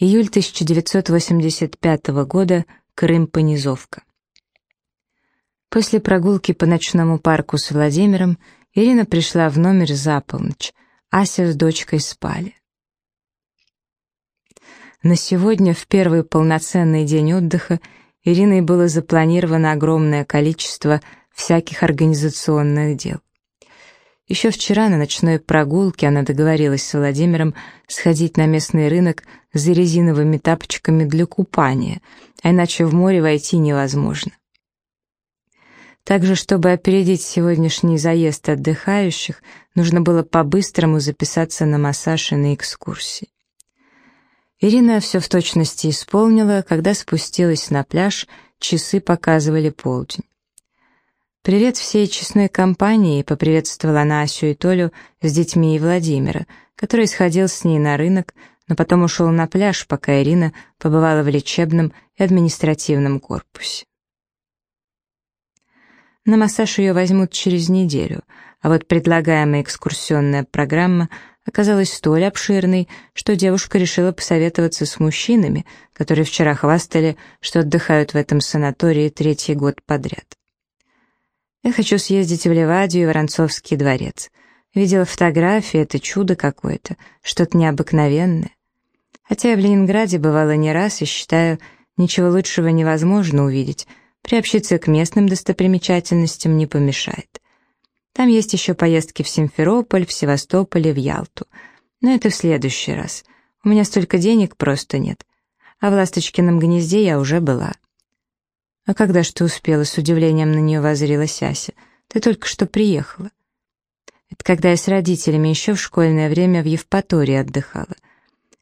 Июль 1985 года. Крым-Понизовка. После прогулки по ночному парку с Владимиром Ирина пришла в номер за полночь. Ася с дочкой спали. На сегодня, в первый полноценный день отдыха, Ириной было запланировано огромное количество всяких организационных дел. Еще вчера на ночной прогулке она договорилась с Владимиром сходить на местный рынок за резиновыми тапочками для купания, а иначе в море войти невозможно. Также, чтобы опередить сегодняшний заезд отдыхающих, нужно было по-быстрому записаться на массаж и на экскурсии. Ирина все в точности исполнила, когда спустилась на пляж, часы показывали полдень. «Привет всей честной компании», — поприветствовала она Асю и Толю с детьми и Владимира, который сходил с ней на рынок, но потом ушел на пляж, пока Ирина побывала в лечебном и административном корпусе. На массаж ее возьмут через неделю, а вот предлагаемая экскурсионная программа оказалась столь обширной, что девушка решила посоветоваться с мужчинами, которые вчера хвастали, что отдыхают в этом санатории третий год подряд. Я хочу съездить в Ливадию и Воронцовский дворец. Видела фотографии, это чудо какое-то, что-то необыкновенное. Хотя я в Ленинграде бывала не раз и считаю, ничего лучшего невозможно увидеть, приобщиться к местным достопримечательностям не помешает. Там есть еще поездки в Симферополь, в Севастополь и в Ялту. Но это в следующий раз. У меня столько денег просто нет. А в Ласточкином гнезде я уже была. «А когда ж ты успела?» — с удивлением на нее воззрилась Ася. «Ты только что приехала». «Это когда я с родителями еще в школьное время в Евпатории отдыхала.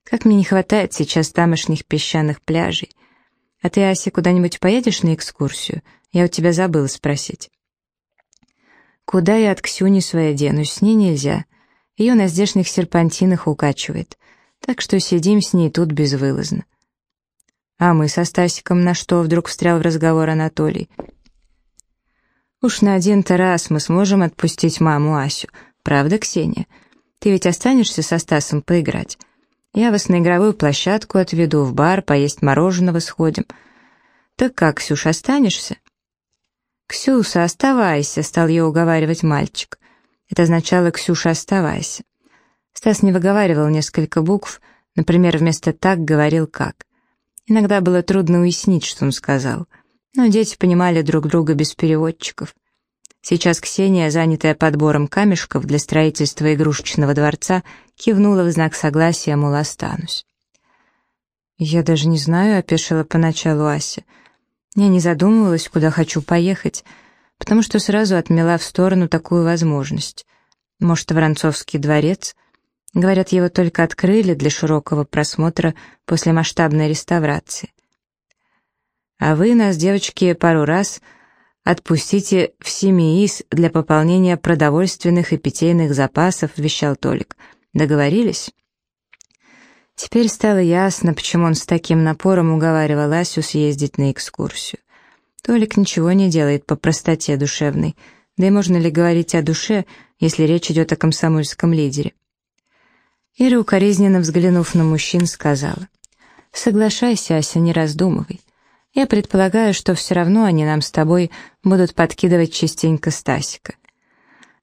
Как мне не хватает сейчас тамошних песчаных пляжей. А ты, Ася, куда-нибудь поедешь на экскурсию? Я у тебя забыла спросить». «Куда я от Ксюни своей денусь? С ней нельзя. Ее на здешних серпантинах укачивает. Так что сидим с ней тут безвылазно». «А мы со Стасиком на что?» — вдруг встрял в разговор Анатолий. «Уж на один-то раз мы сможем отпустить маму Асю. Правда, Ксения? Ты ведь останешься со Стасом поиграть? Я вас на игровую площадку отведу, в бар, поесть мороженого сходим. Так как, Ксюша, останешься?» «Ксюша, оставайся», — стал ее уговаривать мальчик. Это означало «Ксюша, оставайся». Стас не выговаривал несколько букв, например, вместо «так» говорил «как». Иногда было трудно уяснить, что он сказал, но дети понимали друг друга без переводчиков. Сейчас Ксения, занятая подбором камешков для строительства игрушечного дворца, кивнула в знак согласия, мол, останусь. «Я даже не знаю», — опешила поначалу Ася. Я не задумывалась, куда хочу поехать, потому что сразу отмела в сторону такую возможность. Может, Воронцовский дворец — Говорят, его только открыли для широкого просмотра после масштабной реставрации. А вы нас, девочки, пару раз отпустите в Семиис для пополнения продовольственных и питейных запасов, вещал Толик. Договорились? Теперь стало ясно, почему он с таким напором уговаривал Асю съездить на экскурсию. Толик ничего не делает по простоте душевной, да и можно ли говорить о душе, если речь идет о комсомольском лидере? Ира, укоризненно взглянув на мужчин, сказала, «Соглашайся, Ася, не раздумывай. Я предполагаю, что все равно они нам с тобой будут подкидывать частенько Стасика.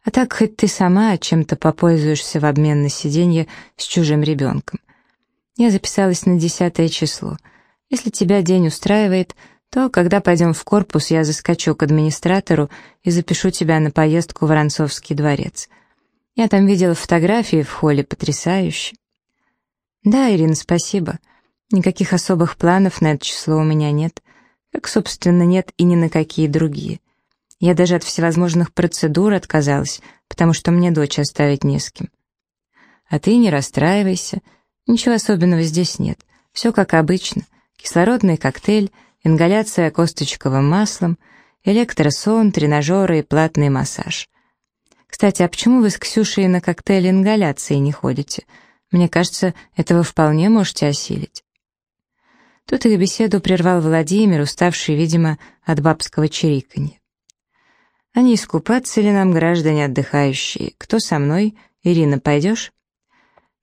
А так хоть ты сама чем-то попользуешься в обмен на сиденье с чужим ребенком. Я записалась на десятое число. Если тебя день устраивает, то, когда пойдем в корпус, я заскочу к администратору и запишу тебя на поездку в Воронцовский дворец». Я там видела фотографии в холле, потрясающе. Да, Ирина, спасибо. Никаких особых планов на это число у меня нет. Как, собственно, нет и ни на какие другие. Я даже от всевозможных процедур отказалась, потому что мне дочь оставить не с кем. А ты не расстраивайся. Ничего особенного здесь нет. Все как обычно. Кислородный коктейль, ингаляция косточковым маслом, электросон, тренажеры и платный массаж. Кстати, а почему вы с Ксюшей на коктейль ингаляции не ходите? Мне кажется, этого вполне можете осилить». Тут их беседу прервал Владимир, уставший, видимо, от бабского чириканья. «А не искупаться ли нам, граждане отдыхающие? Кто со мной? Ирина, пойдешь?»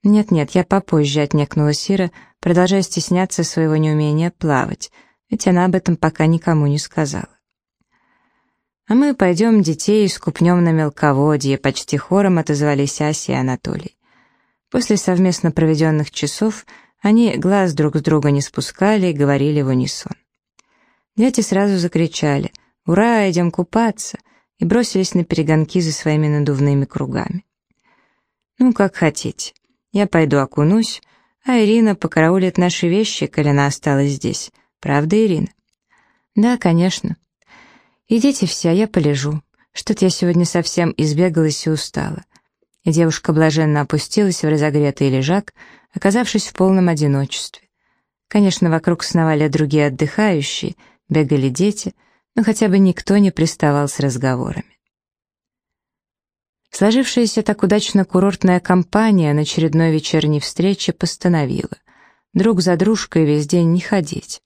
«Нет-нет, я попозже», — отнекнула Сира, продолжая стесняться своего неумения плавать, ведь она об этом пока никому не сказала. «А мы пойдем детей искупнем на мелководье», — почти хором отозвались Ася и Анатолий. После совместно проведенных часов они глаз друг с друга не спускали и говорили в унисон. Дети сразу закричали «Ура, идем купаться!» и бросились на перегонки за своими надувными кругами. «Ну, как хотите. Я пойду окунусь, а Ирина покараулит наши вещи, коли она осталась здесь. Правда, Ирина?» «Да, конечно. Идите все, а я полежу. Что-то я сегодня совсем избегалась и устала». И девушка блаженно опустилась в разогретый лежак, оказавшись в полном одиночестве. Конечно, вокруг сновали другие отдыхающие, бегали дети, но хотя бы никто не приставал с разговорами. Сложившаяся так удачно курортная компания на очередной вечерней встрече постановила друг за дружкой весь день не ходить.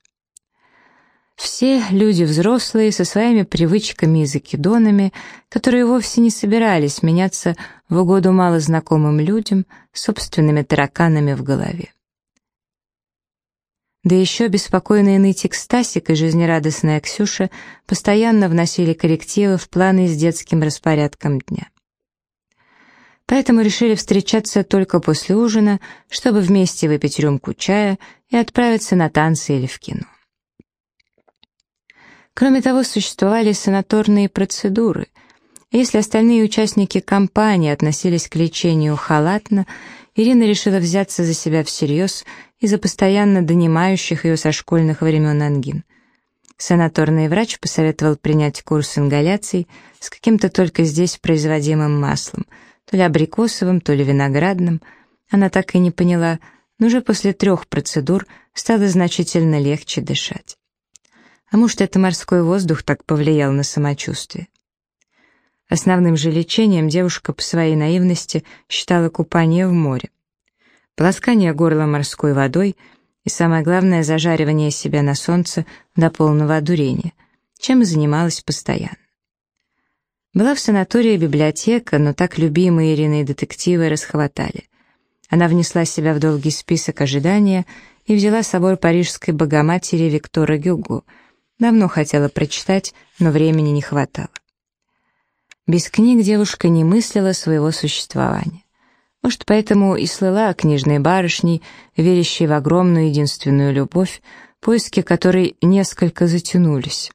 Все люди взрослые со своими привычками и закидонами, которые вовсе не собирались меняться в угоду малознакомым людям, собственными тараканами в голове. Да еще беспокойный нытик Стасик и жизнерадостная Ксюша постоянно вносили коррективы в планы с детским распорядком дня. Поэтому решили встречаться только после ужина, чтобы вместе выпить рюмку чая и отправиться на танцы или в кино. Кроме того, существовали санаторные процедуры. Если остальные участники кампании относились к лечению халатно, Ирина решила взяться за себя всерьез из-за постоянно донимающих ее со школьных времен ангин. Санаторный врач посоветовал принять курс ингаляций с каким-то только здесь производимым маслом, то ли абрикосовым, то ли виноградным. Она так и не поняла, но уже после трех процедур стало значительно легче дышать. А может, это морской воздух так повлиял на самочувствие? Основным же лечением девушка по своей наивности считала купание в море полоскание горла морской водой и, самое главное, зажаривание себя на солнце до полного одурения, чем и занималась постоянно. Была в санатории библиотека, но так любимые Ириной детективы расхватали. Она внесла себя в долгий список ожидания и взяла собор Парижской Богоматери Виктора Гюго. Давно хотела прочитать, но времени не хватало. Без книг девушка не мыслила своего существования. Может, поэтому и слыла книжной барышней, верящей в огромную единственную любовь, поиски которой несколько затянулись.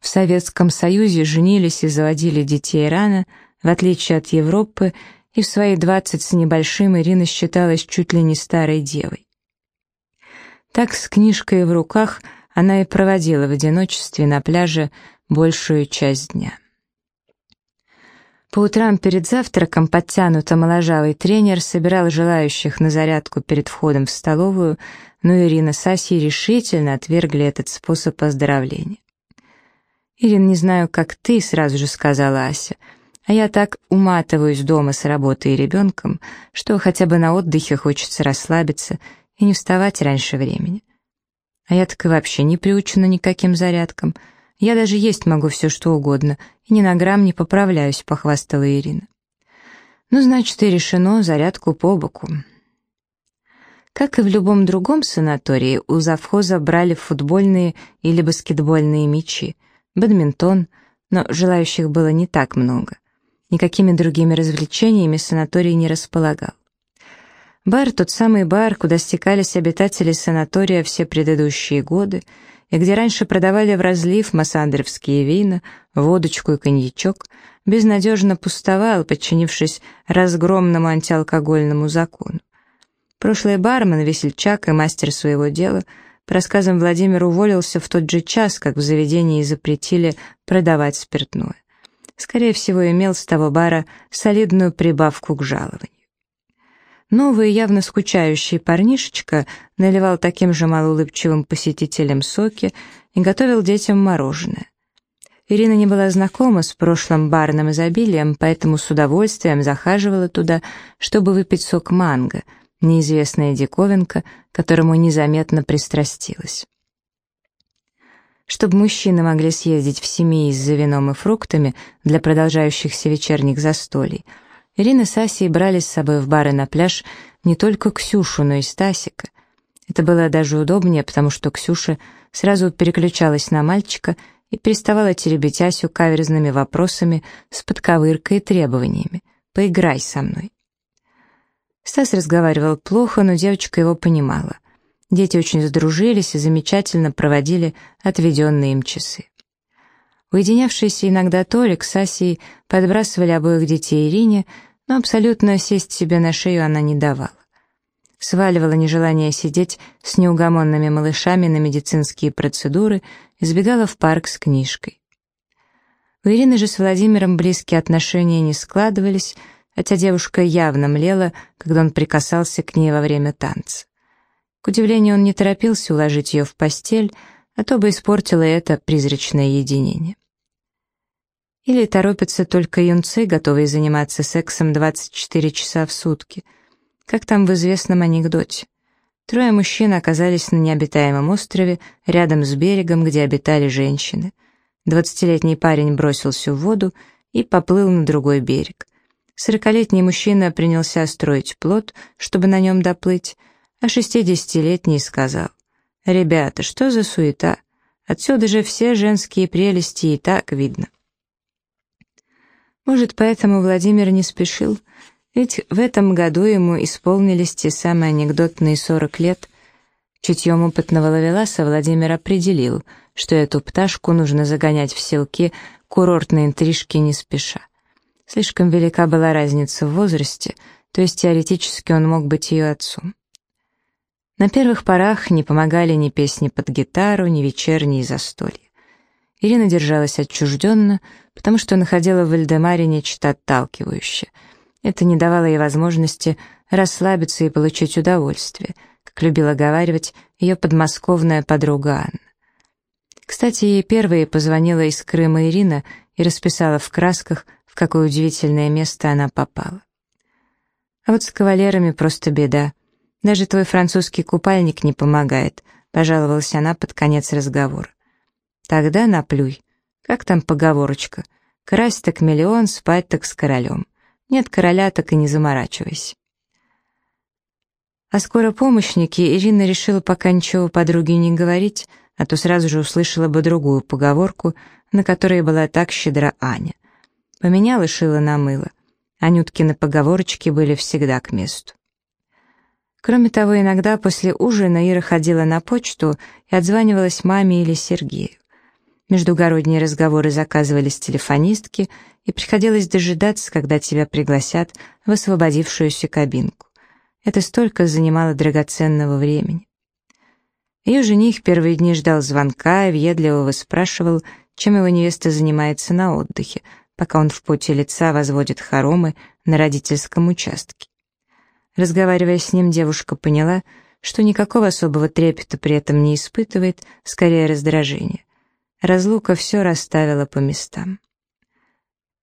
В Советском Союзе женились и заводили детей рано, в отличие от Европы, и в свои двадцать с небольшим Ирина считалась чуть ли не старой девой. Так с книжкой в руках она и проводила в одиночестве на пляже большую часть дня. По утрам перед завтраком подтянуто моложавый тренер собирал желающих на зарядку перед входом в столовую, но Ирина с Асей решительно отвергли этот способ оздоровления. «Ирин, не знаю, как ты», — сразу же сказала Ася, «а я так уматываюсь дома с работой и ребенком, что хотя бы на отдыхе хочется расслабиться и не вставать раньше времени. А я так и вообще не приучена никаким зарядкам», я даже есть могу все, что угодно, и ни на грамм не поправляюсь», — похвастала Ирина. «Ну, значит, и решено зарядку по боку». Как и в любом другом санатории, у завхоза брали футбольные или баскетбольные мячи, бадминтон, но желающих было не так много. Никакими другими развлечениями санаторий не располагал. Бар — тот самый бар, куда стекались обитатели санатория все предыдущие годы — и где раньше продавали в разлив массандровские вина, водочку и коньячок, безнадежно пустовал, подчинившись разгромному антиалкогольному закону. Прошлый бармен, весельчак и мастер своего дела, по рассказам Владимир уволился в тот же час, как в заведении запретили продавать спиртное. Скорее всего, имел с того бара солидную прибавку к жалованию. Новый, явно скучающий парнишечка наливал таким же малоулыбчивым посетителям соки и готовил детям мороженое. Ирина не была знакома с прошлым барным изобилием, поэтому с удовольствием захаживала туда, чтобы выпить сок манго, неизвестная диковинка, которому незаметно пристрастилась. Чтобы мужчины могли съездить в семьи с вином и фруктами для продолжающихся вечерних застолий, Ирина с Асей брали с собой в бары на пляж не только Ксюшу, но и Стасика. Это было даже удобнее, потому что Ксюша сразу переключалась на мальчика и переставала теребить Асю каверзными вопросами с подковыркой и требованиями. «Поиграй со мной». Стас разговаривал плохо, но девочка его понимала. Дети очень сдружились и замечательно проводили отведенные им часы. Уединявшиеся иногда Толик с Асей подбрасывали обоих детей Ирине, но абсолютно сесть себе на шею она не давала. Сваливала нежелание сидеть с неугомонными малышами на медицинские процедуры и сбегала в парк с книжкой. У Ирины же с Владимиром близкие отношения не складывались, хотя девушка явно млела, когда он прикасался к ней во время танца. К удивлению, он не торопился уложить ее в постель, а то бы испортило это призрачное единение. Или торопятся только юнцы, готовые заниматься сексом 24 часа в сутки. Как там в известном анекдоте. Трое мужчин оказались на необитаемом острове, рядом с берегом, где обитали женщины. Двадцатилетний парень бросился в воду и поплыл на другой берег. Сорокалетний мужчина принялся строить плот, чтобы на нем доплыть, а шестидесятилетний сказал, «Ребята, что за суета? Отсюда же все женские прелести и так видно». Может, поэтому Владимир не спешил, ведь в этом году ему исполнились те самые анекдотные сорок лет. Чутьем опытного ловеласа Владимир определил, что эту пташку нужно загонять в селки курортные интрижки не спеша. Слишком велика была разница в возрасте, то есть теоретически он мог быть ее отцом. На первых порах не помогали ни песни под гитару, ни вечерние застолья. Ирина держалась отчужденно, потому что находила в Вальдемаре нечто отталкивающее. Это не давало ей возможности расслабиться и получить удовольствие, как любила говаривать ее подмосковная подруга Анна. Кстати, ей первой позвонила из Крыма Ирина и расписала в красках, какое удивительное место она попала. А вот с кавалерами просто беда. Даже твой французский купальник не помогает, пожаловалась она под конец разговора. Тогда наплюй. Как там поговорочка? Красть так миллион, спать так с королем. Нет короля, так и не заморачивайся. А скоро помощники Ирина решила пока ничего подруге не говорить, а то сразу же услышала бы другую поговорку, на которой была так щедра Аня. Поменяла шило на мыло. Анюткины поговорочки были всегда к месту. Кроме того, иногда после ужина Ира ходила на почту и отзванивалась маме или Сергею. Междугородние разговоры заказывались телефонистки, и приходилось дожидаться, когда тебя пригласят в освободившуюся кабинку. Это столько занимало драгоценного времени. Ее жених первые дни ждал звонка и въедливо спрашивал, чем его невеста занимается на отдыхе, пока он в поте лица возводит хоромы на родительском участке. Разговаривая с ним, девушка поняла, что никакого особого трепета при этом не испытывает, скорее раздражение. Разлука все расставила по местам.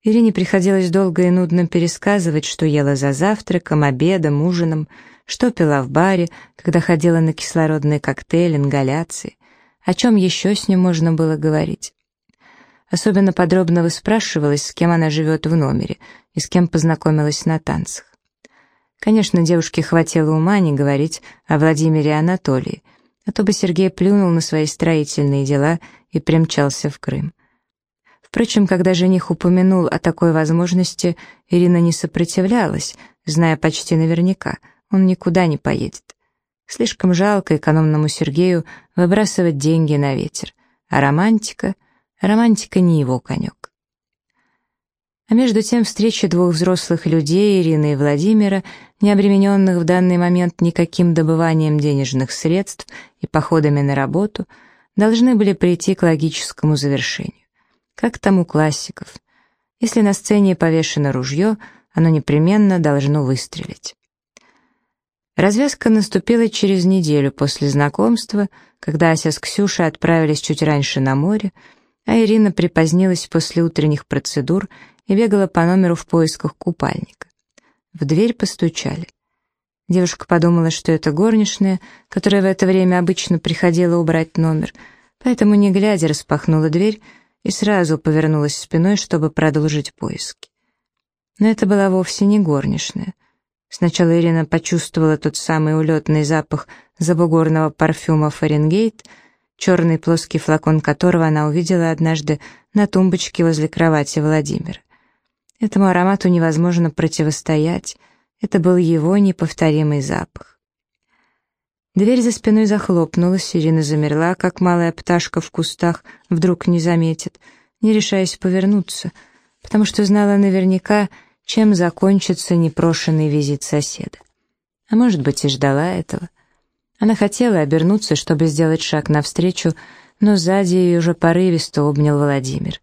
Ирине приходилось долго и нудно пересказывать, что ела за завтраком, обедом, ужином, что пила в баре, когда ходила на кислородный коктейль, ингаляции, о чем еще с ним можно было говорить. Особенно подробно выспрашивалась, с кем она живет в номере и с кем познакомилась на танцах. Конечно, девушке хватило ума не говорить о Владимире Анатолии, а то бы Сергей плюнул на свои строительные дела и примчался в Крым. Впрочем, когда жених упомянул о такой возможности, Ирина не сопротивлялась, зная почти наверняка, он никуда не поедет. Слишком жалко экономному Сергею выбрасывать деньги на ветер. А романтика? Романтика не его конек. А между тем встреча двух взрослых людей, Ирины и Владимира, не обремененных в данный момент никаким добыванием денежных средств и походами на работу, должны были прийти к логическому завершению. Как там у классиков. Если на сцене повешено ружье, оно непременно должно выстрелить. Развязка наступила через неделю после знакомства, когда Ася с Ксюшей отправились чуть раньше на море, а Ирина припозднилась после утренних процедур и бегала по номеру в поисках купальника. В дверь постучали. Девушка подумала, что это горничная, которая в это время обычно приходила убрать номер, поэтому, не глядя, распахнула дверь и сразу повернулась спиной, чтобы продолжить поиски. Но это была вовсе не горничная. Сначала Ирина почувствовала тот самый улетный запах забугорного парфюма «Фаренгейт», черный плоский флакон которого она увидела однажды на тумбочке возле кровати Владимира. Этому аромату невозможно противостоять, это был его неповторимый запах. Дверь за спиной захлопнулась, Ирина замерла, как малая пташка в кустах, вдруг не заметит, не решаясь повернуться, потому что знала наверняка, чем закончится непрошенный визит соседа. А может быть, и ждала этого. Она хотела обернуться, чтобы сделать шаг навстречу, но сзади ее уже порывисто обнял Владимир.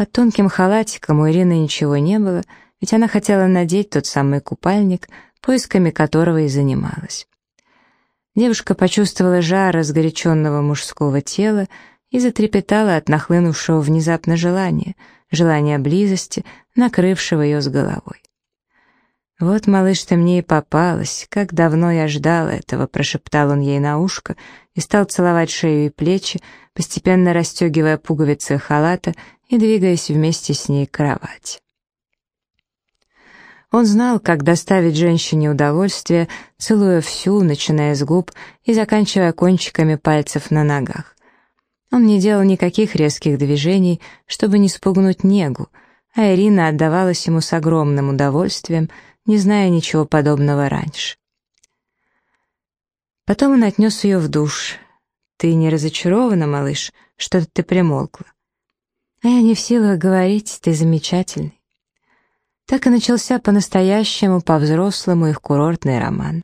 Под тонким халатиком у Ирины ничего не было, ведь она хотела надеть тот самый купальник, поисками которого и занималась. Девушка почувствовала жар разгоряченного мужского тела и затрепетала от нахлынувшего внезапно желания, желания близости, накрывшего ее с головой. «Вот, малыш, ты мне и попалась. Как давно я ждал этого», — прошептал он ей на ушко и стал целовать шею и плечи, постепенно расстегивая пуговицы халата и двигаясь вместе с ней к кровати. Он знал, как доставить женщине удовольствие, целуя всю, начиная с губ и заканчивая кончиками пальцев на ногах. Он не делал никаких резких движений, чтобы не спугнуть негу, а Ирина отдавалась ему с огромным удовольствием — не зная ничего подобного раньше. Потом он отнес ее в душ. «Ты не разочарована, малыш? Что-то ты примолкла». «А я не в силах говорить, ты замечательный». Так и начался по-настоящему, по-взрослому их курортный роман.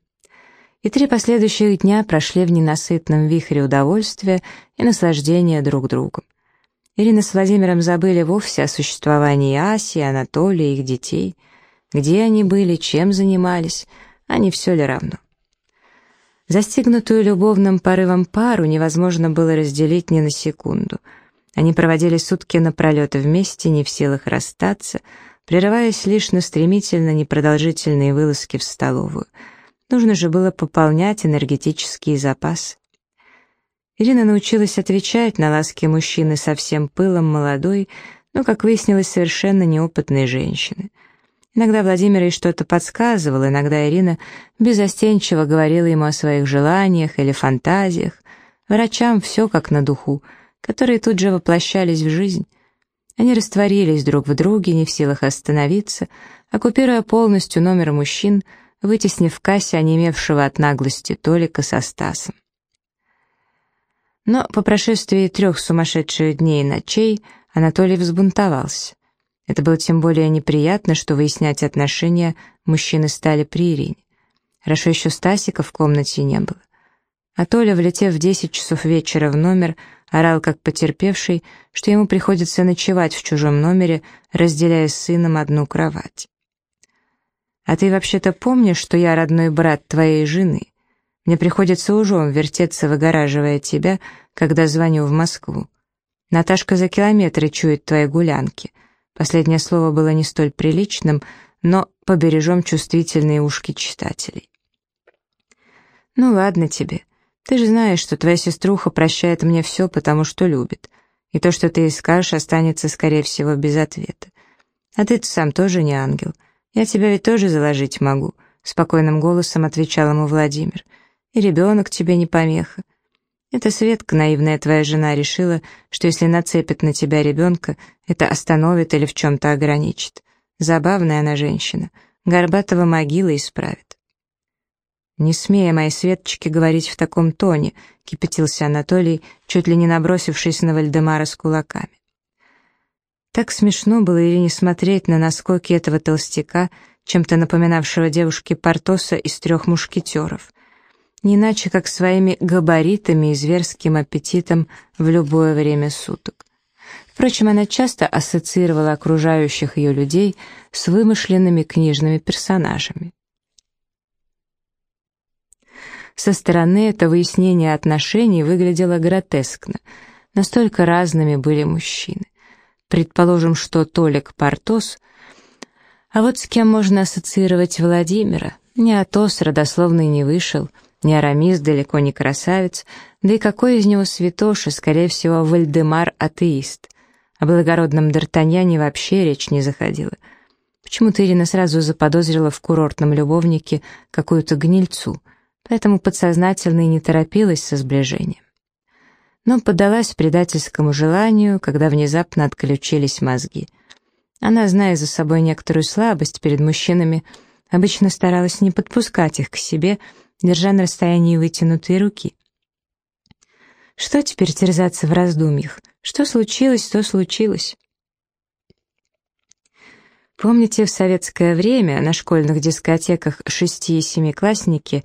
И три последующих дня прошли в ненасытном вихре удовольствия и наслаждения друг другом. Ирина с Владимиром забыли вовсе о существовании Аси, Анатолия и их детей — где они были, чем занимались, а не все ли равно. Застигнутую любовным порывом пару невозможно было разделить ни на секунду. Они проводили сутки напролет вместе, не в силах расстаться, прерываясь лишь на стремительно непродолжительные вылазки в столовую. Нужно же было пополнять энергетические запасы. Ирина научилась отвечать на ласки мужчины со всем пылом молодой, но, как выяснилось, совершенно неопытной женщины — Иногда Владимир ей что-то подсказывал, иногда Ирина безостенчиво говорила ему о своих желаниях или фантазиях. Врачам все как на духу, которые тут же воплощались в жизнь. Они растворились друг в друге, не в силах остановиться, оккупируя полностью номер мужчин, вытеснив в кассе онемевшего от наглости Толика со Стасом. Но по прошествии трех сумасшедших дней и ночей Анатолий взбунтовался. Это было тем более неприятно, что выяснять отношения мужчины стали при Ирине. Хорошо еще Стасика в комнате не было. А Толя, влетев в 10 часов вечера в номер, орал как потерпевший, что ему приходится ночевать в чужом номере, разделяя с сыном одну кровать. «А ты вообще-то помнишь, что я родной брат твоей жены? Мне приходится ужом вертеться, выгораживая тебя, когда звоню в Москву. Наташка за километры чует твои гулянки». Последнее слово было не столь приличным, но побережем чувствительные ушки читателей. «Ну ладно тебе. Ты же знаешь, что твоя сеструха прощает мне все, потому что любит. И то, что ты ей скажешь, останется, скорее всего, без ответа. А ты-то сам тоже не ангел. Я тебя ведь тоже заложить могу», — спокойным голосом отвечал ему Владимир. «И ребенок тебе не помеха. Эта Светка, наивная твоя жена, решила, что если нацепит на тебя ребенка, это остановит или в чем-то ограничит. Забавная она женщина. Горбатого могила исправит. «Не смея моей Светочке говорить в таком тоне», — кипятился Анатолий, чуть ли не набросившись на Вальдемара с кулаками. Так смешно было или не смотреть на наскоки этого толстяка, чем-то напоминавшего девушке Портоса из трех мушкетеров не иначе как своими габаритами и зверским аппетитом в любое время суток. Впрочем, она часто ассоциировала окружающих ее людей с вымышленными книжными персонажами. Со стороны это выяснение отношений выглядело гротескно. Настолько разными были мужчины. Предположим, что Толик Портос, а вот с кем можно ассоциировать Владимира? Не Атос родословный не вышел — не Арамис, далеко не красавец, да и какой из него святоша, скорее всего, Вальдемар атеист. О благородном Д'Артаньяне вообще речь не заходила. Почему-то Ирина сразу заподозрила в курортном любовнике какую-то гнильцу, поэтому подсознательно и не торопилась со сближением. Но поддалась предательскому желанию, когда внезапно отключились мозги. Она, зная за собой некоторую слабость перед мужчинами, обычно старалась не подпускать их к себе, держа на расстоянии вытянутые руки. Что теперь терзаться в раздумьях? Что случилось, то случилось. Помните, в советское время на школьных дискотеках шести- и семиклассники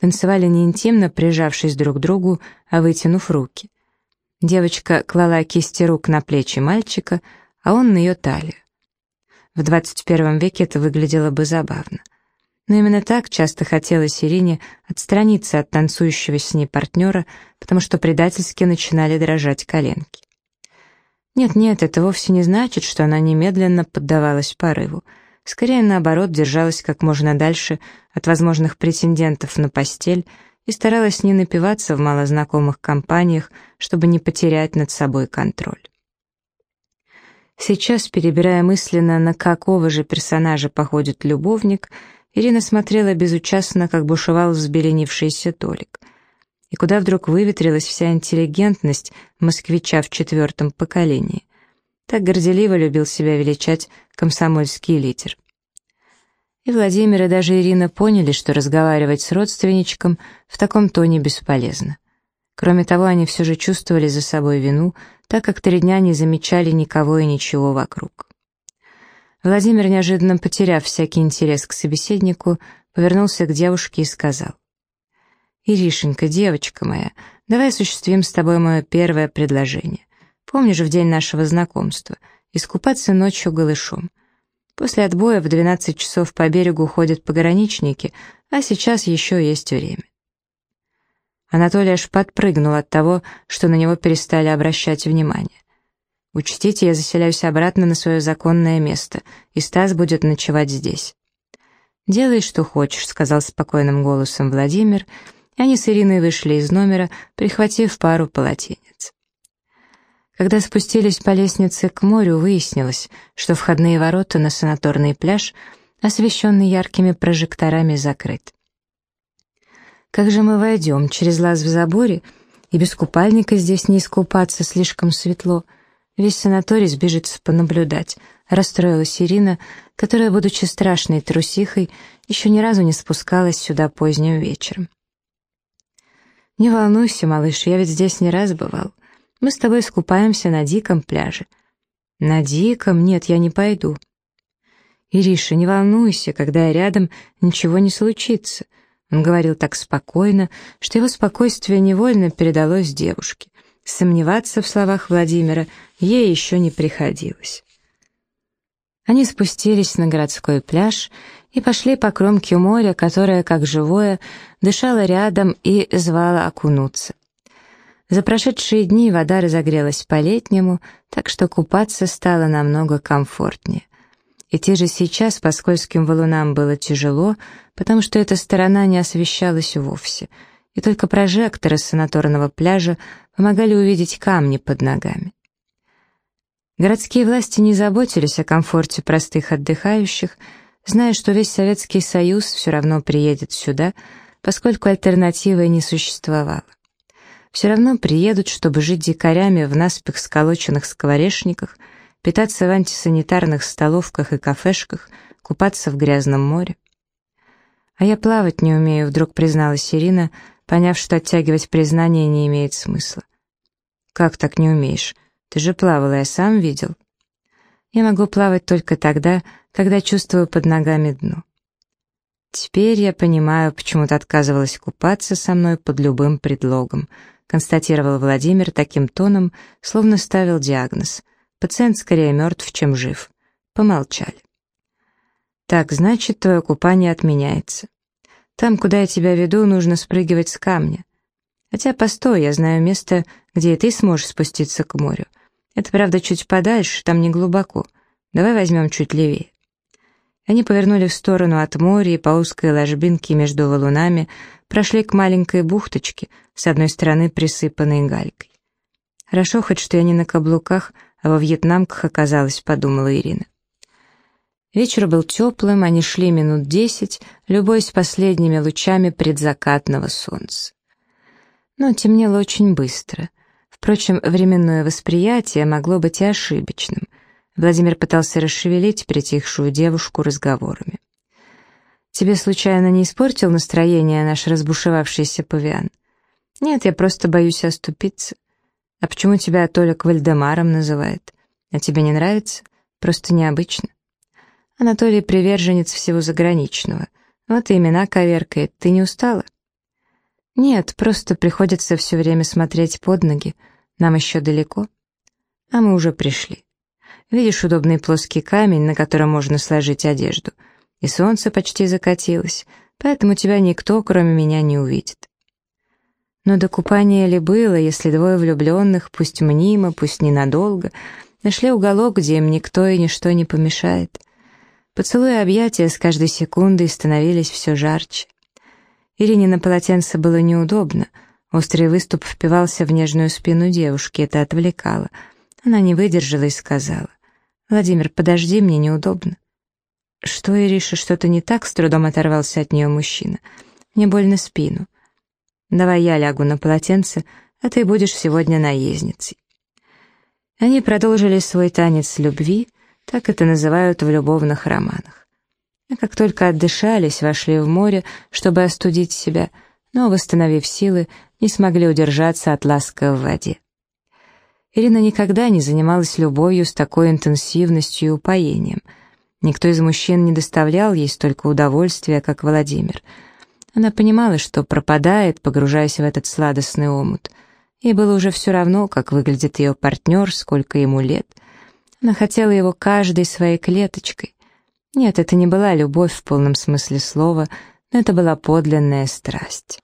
танцевали не интимно, прижавшись друг к другу, а вытянув руки. Девочка клала кисти рук на плечи мальчика, а он на ее талию. В 21 веке это выглядело бы забавно. Но именно так часто хотелось Ирине отстраниться от танцующего с ней партнера, потому что предательски начинали дрожать коленки. Нет-нет, это вовсе не значит, что она немедленно поддавалась порыву. Скорее, наоборот, держалась как можно дальше от возможных претендентов на постель и старалась не напиваться в малознакомых компаниях, чтобы не потерять над собой контроль. Сейчас, перебирая мысленно, на какого же персонажа походит любовник, Ирина смотрела безучастно, как бушевал взбеленившийся Толик — и куда вдруг выветрилась вся интеллигентность москвича в четвертом поколении. Так горделиво любил себя величать комсомольский лидер. И Владимир и даже Ирина поняли, что разговаривать с родственничком в таком тоне бесполезно. Кроме того, они все же чувствовали за собой вину, так как три дня не замечали никого и ничего вокруг. Владимир, неожиданно потеряв всякий интерес к собеседнику, повернулся к девушке и сказал. «Иришенька, девочка моя, давай осуществим с тобой мое первое предложение. Помнишь в день нашего знакомства? Искупаться ночью голышом. После отбоя в 12 часов по берегу ходят пограничники, а сейчас еще есть время». Анатолий аж подпрыгнул от того, что на него перестали обращать внимание. «Учтите, я заселяюсь обратно на свое законное место, и Стас будет ночевать здесь». «Делай, что хочешь», — сказал спокойным голосом Владимир, — они с Ириной вышли из номера, прихватив пару полотенец. Когда спустились по лестнице к морю, выяснилось, что входные ворота на санаторный пляж, освещенный яркими прожекторами, закрыт. «Как же мы войдем? Через лаз в заборе? И без купальника здесь не искупаться, слишком светло. Весь санаторий сбежится понаблюдать», — расстроилась Ирина, которая, будучи страшной трусихой, еще ни разу не спускалась сюда поздним вечером. «Не волнуйся, малыш, я ведь здесь не раз бывал. Мы с тобой скупаемся на диком пляже». «На диком? Нет, я не пойду». «Ириша, не волнуйся, когда я рядом, ничего не случится». Он говорил так спокойно, что его спокойствие невольно передалось девушке. Сомневаться в словах Владимира ей еще не приходилось. Они спустились на городской пляж и пошли по кромке моря, которое, как живое, дышало рядом и звало окунуться. За прошедшие дни вода разогрелась по-летнему, так что купаться стало намного комфортнее. Идти же сейчас по скользким валунам было тяжело, потому что эта сторона не освещалась вовсе, и только прожекторы санаторного пляжа помогали увидеть камни под ногами. Городские власти не заботились о комфорте простых отдыхающих, зная, что весь Советский Союз все равно приедет сюда, поскольку альтернативы не существовало. Все равно приедут, чтобы жить дикарями в наспех сколоченных скворечниках, питаться в антисанитарных столовках и кафешках, купаться в грязном море. «А я плавать не умею», — вдруг призналась Ирина, поняв, что оттягивать признание не имеет смысла. «Как так не умеешь? Ты же плавала, я сам видел». «Я могу плавать только тогда, когда чувствую под ногами дно. Теперь я понимаю, почему ты отказывалась купаться со мной под любым предлогом, констатировал Владимир таким тоном, словно ставил диагноз. Пациент скорее мертв, чем жив. Помолчали. Так, значит, твое купание отменяется. Там, куда я тебя веду, нужно спрыгивать с камня. Хотя, постой, я знаю место, где и ты сможешь спуститься к морю. Это, правда, чуть подальше, там не глубоко. Давай возьмем чуть левее. Они повернули в сторону от моря и по узкой ложбинке между валунами прошли к маленькой бухточке, с одной стороны присыпанной галькой. «Хорошо хоть, что я не на каблуках, а во вьетнамках оказалась», — подумала Ирина. Вечер был теплым, они шли минут десять, любуясь последними лучами предзакатного солнца. Но темнело очень быстро. Впрочем, временное восприятие могло быть и ошибочным. Владимир пытался расшевелить притихшую девушку разговорами. «Тебе случайно не испортил настроение наш разбушевавшийся павиан?» «Нет, я просто боюсь оступиться». «А почему тебя Толик Вальдемаром называет? А тебе не нравится? Просто необычно». Анатолий приверженец всего заграничного. Вот и имена коверкает. Ты не устала? Нет, просто приходится все время смотреть под ноги. Нам еще далеко. А мы уже пришли. Видишь удобный плоский камень, на котором можно сложить одежду. И солнце почти закатилось, поэтому тебя никто, кроме меня, не увидит. Но до купания ли было, если двое влюбленных, пусть мнимо, пусть ненадолго, нашли уголок, где им никто и ничто не помешает — Поцелуи и объятия с каждой секундой становились все жарче. Ирине на полотенце было неудобно. Острый выступ впивался в нежную спину девушки, это отвлекало. Она не выдержала и сказала. «Владимир, подожди, мне неудобно». «Что, Ириша, что-то не так?» — с трудом оторвался от нее мужчина. «Мне больно спину». «Давай я лягу на полотенце, а ты будешь сегодня наездницей». Они продолжили свой танец любви — так это называют в любовных романах. А как только отдышались, вошли в море, чтобы остудить себя, но, восстановив силы, не смогли удержаться от ласка в воде. Ирина никогда не занималась любовью с такой интенсивностью и упоением. Никто из мужчин не доставлял ей столько удовольствия, как Владимир. Она понимала, что пропадает, погружаясь в этот сладостный омут. Ей было уже все равно, как выглядит ее партнер, сколько ему лет — она хотела его каждой своей клеточкой. Нет, это не была любовь в полном смысле слова, но это была подлинная страсть.